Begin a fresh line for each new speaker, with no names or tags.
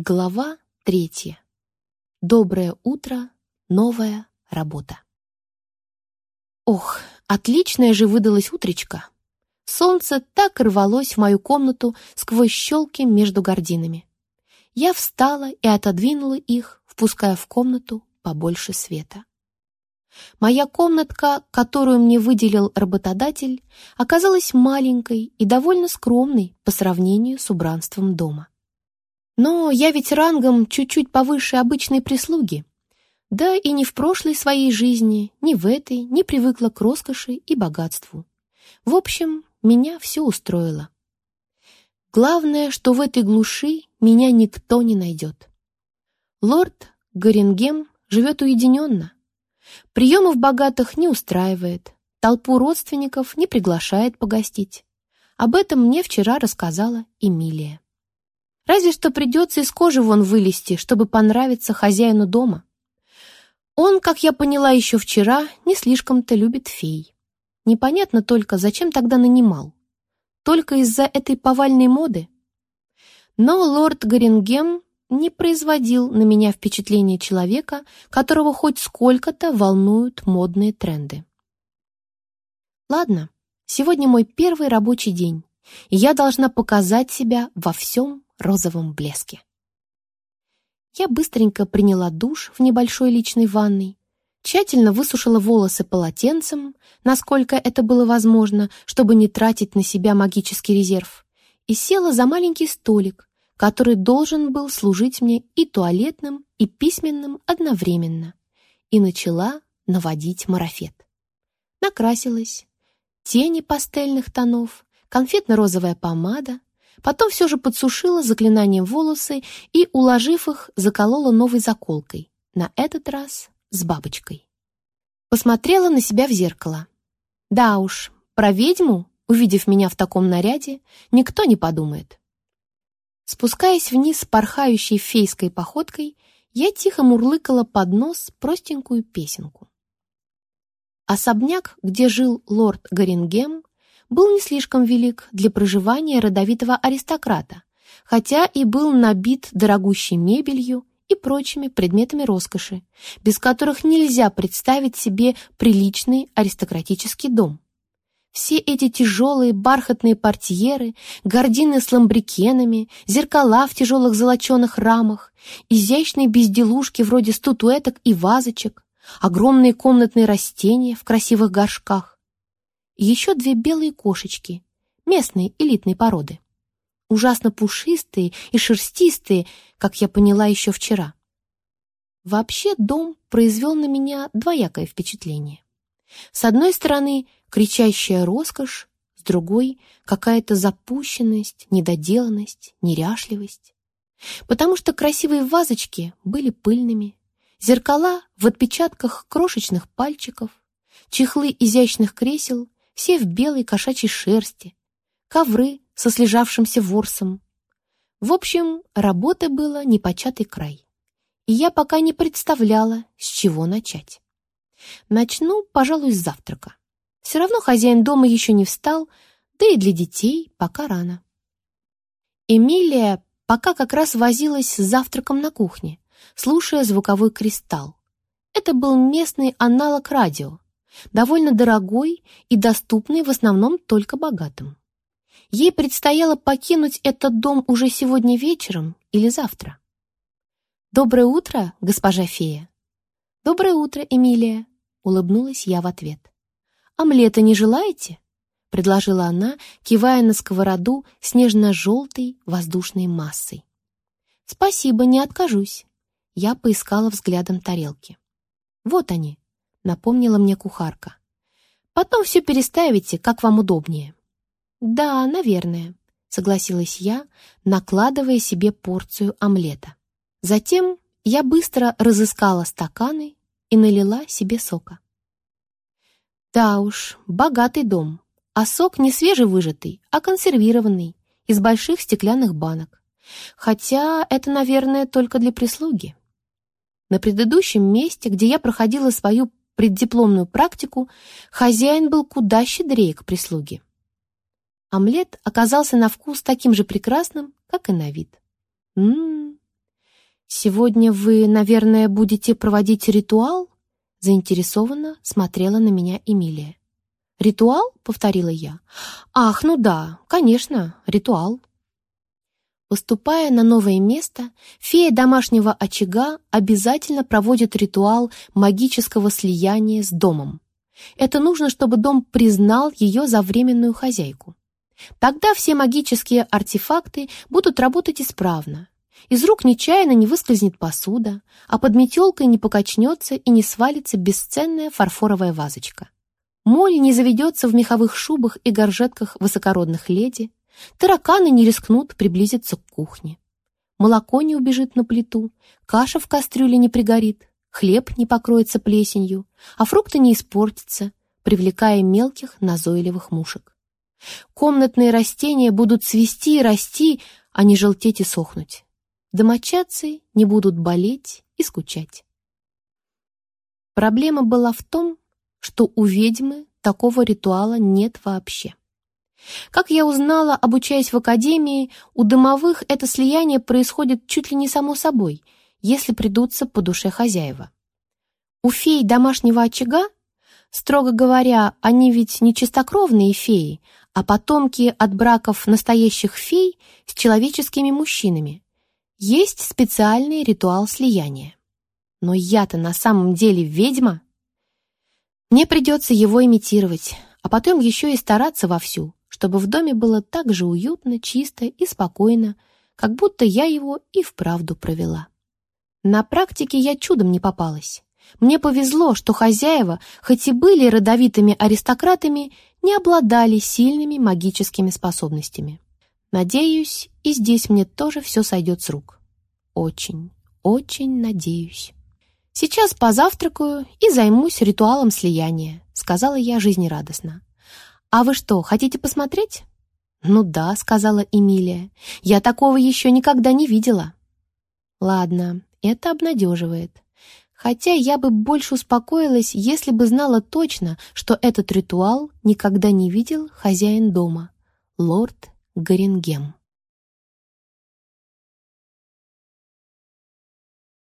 Глава третья. Доброе утро, новая работа. Ох, отличная же выдалась утречка. Солнце так рвалось в мою комнату сквозь щелки между гординами. Я встала и отодвинула их, впуская в комнату побольше света. Моя комнатка, которую мне выделил работодатель, оказалась маленькой и довольно скромной по сравнению с убранством дома. Но я ведь рангом чуть-чуть повыше обычной прислуги. Да и ни в прошлой своей жизни, ни в этой не привыкла к роскоши и богатству. В общем, меня все устроило. Главное, что в этой глуши меня никто не найдет. Лорд Горингем живет уединенно. Приемов богатых не устраивает, толпу родственников не приглашает погостить. Об этом мне вчера рассказала Эмилия. Разве что придется из кожи вон вылезти, чтобы понравиться хозяину дома. Он, как я поняла еще вчера, не слишком-то любит фей. Непонятно только, зачем тогда нанимал. Только из-за этой повальной моды? Но лорд Горингем не производил на меня впечатление человека, которого хоть сколько-то волнуют модные тренды. Ладно, сегодня мой первый рабочий день, и я должна показать себя во всем розовом блеске. Я быстренько приняла душ в небольшой личной ванной, тщательно высушила волосы полотенцем, насколько это было возможно, чтобы не тратить на себя магический резерв, и села за маленький столик, который должен был служить мне и туалетным, и письменным одновременно, и начала наводить марафет. Накрасилась. Тени пастельных тонов, конфетно-розовая помада, Потом все же подсушила заклинанием волосы и, уложив их, заколола новой заколкой, на этот раз с бабочкой. Посмотрела на себя в зеркало. Да уж, про ведьму, увидев меня в таком наряде, никто не подумает. Спускаясь вниз порхающей фейской походкой, я тихо мурлыкала под нос простенькую песенку. Особняк, где жил лорд Горингем, был не слишком велик для проживания родовитого аристократа, хотя и был набит дорогущей мебелью и прочими предметами роскоши, без которых нельзя представить себе приличный аристократический дом. Все эти тяжелые бархатные портьеры, гардины с ламбрикенами, зеркала в тяжелых золоченых рамах, изящные безделушки вроде статуэток и вазочек, огромные комнатные растения в красивых горшках, еще две белые кошечки, местные элитной породы. Ужасно пушистые и шерстистые, как я поняла еще вчера. Вообще дом произвел на меня двоякое впечатление. С одной стороны, кричащая роскошь, с другой — какая-то запущенность, недоделанность, неряшливость. Потому что красивые вазочки были пыльными, зеркала в отпечатках крошечных пальчиков, чехлы изящных кресел все в белой кошачьей шерсти, ковры со слежавшимся ворсом. В общем, работы было непочатый край. И я пока не представляла, с чего начать. Начну, пожалуй, с завтрака. Все равно хозяин дома еще не встал, да и для детей пока рано. Эмилия пока как раз возилась с завтраком на кухне, слушая звуковой кристалл. Это был местный аналог радио, довольно дорогой и доступный в основном только богатым. Ей предстояло покинуть этот дом уже сегодня вечером или завтра. «Доброе утро, госпожа фея!» «Доброе утро, Эмилия!» — улыбнулась я в ответ. «Омлета не желаете?» — предложила она, кивая на сковороду с нежно-желтой воздушной массой. «Спасибо, не откажусь». Я поискала взглядом тарелки. «Вот они, напомнила мне кухарка. «Потом все переставите, как вам удобнее». «Да, наверное», — согласилась я, накладывая себе порцию омлета. Затем я быстро разыскала стаканы и налила себе сока. Да уж, богатый дом, а сок не свежевыжатый, а консервированный, из больших стеклянных банок. Хотя это, наверное, только для прислуги. На предыдущем месте, где я проходила свою преддипломную практику, хозяин был куда щедрее к прислуге. Омлет оказался на вкус таким же прекрасным, как и на вид. Ммм, «Сегодня вы, наверное, будете проводить ритуал?» Заинтересованно смотрела на меня Эмилия. «Ритуал?» — повторила я. «Ах, ну да, конечно, ритуал». Поступая на новое место, фея домашнего очага обязательно проводит ритуал магического слияния с домом. Это нужно, чтобы дом признал ее за временную хозяйку. Тогда все магические артефакты будут работать исправно. Из рук нечаянно не выскользнет посуда, а под метелкой не покачнется и не свалится бесценная фарфоровая вазочка. Моль не заведется в меховых шубах и горжетках высокородных леди, Тараканы не рискнут приблизиться к кухне. Молоко не убежит на плиту, каша в кастрюле не пригорит, хлеб не покроется плесенью, а фрукты не испортятся, привлекая мелких назойливых мушек. Комнатные растения будут цвести и расти, а не желтеть и сохнуть. Домочадцы не будут болеть и скучать. Проблема была в том, что у ведьмы такого ритуала нет вообще. Как я узнала, обучаясь в академии, у домовых это слияние происходит чуть ли не само собой, если придутся по душе хозяева. У фей домашнего очага, строго говоря, они ведь не чистокровные феи, а потомки от браков настоящих фей с человеческими мужчинами, есть специальный ритуал слияния. Но я-то на самом деле ведьма. Мне придется его имитировать, а потом еще и стараться вовсю, чтобы в доме было так же уютно, чисто и спокойно, как будто я его и вправду провела. На практике я чудом не попалась. Мне повезло, что хозяева, хоть и были родовитыми аристократами, не обладали сильными магическими способностями. Надеюсь, и здесь мне тоже все сойдет с рук. Очень, очень надеюсь. Сейчас позавтракаю и займусь ритуалом слияния, сказала я жизнерадостно. «А вы что, хотите посмотреть?» «Ну да», — сказала Эмилия. «Я такого еще никогда не видела». «Ладно, это обнадеживает. Хотя я бы больше успокоилась, если бы знала точно, что этот ритуал никогда не видел хозяин дома, лорд Горингем».